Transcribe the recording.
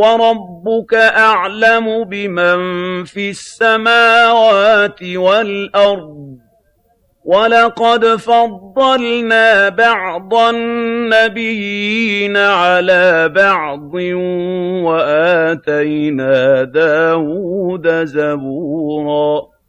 وَرَبُّكَ أَعْلَمُ بِمَن فِي السَّمَاوَاتِ وَالْأَرْضِ ۗ. وَلَقَدْ فَضَّلْنَا بَعْضَ النَّبِيِّينَ عَلَىٰ بَعْضٍ وَآتَيْنَا دَاوُودَ زَبُورًا.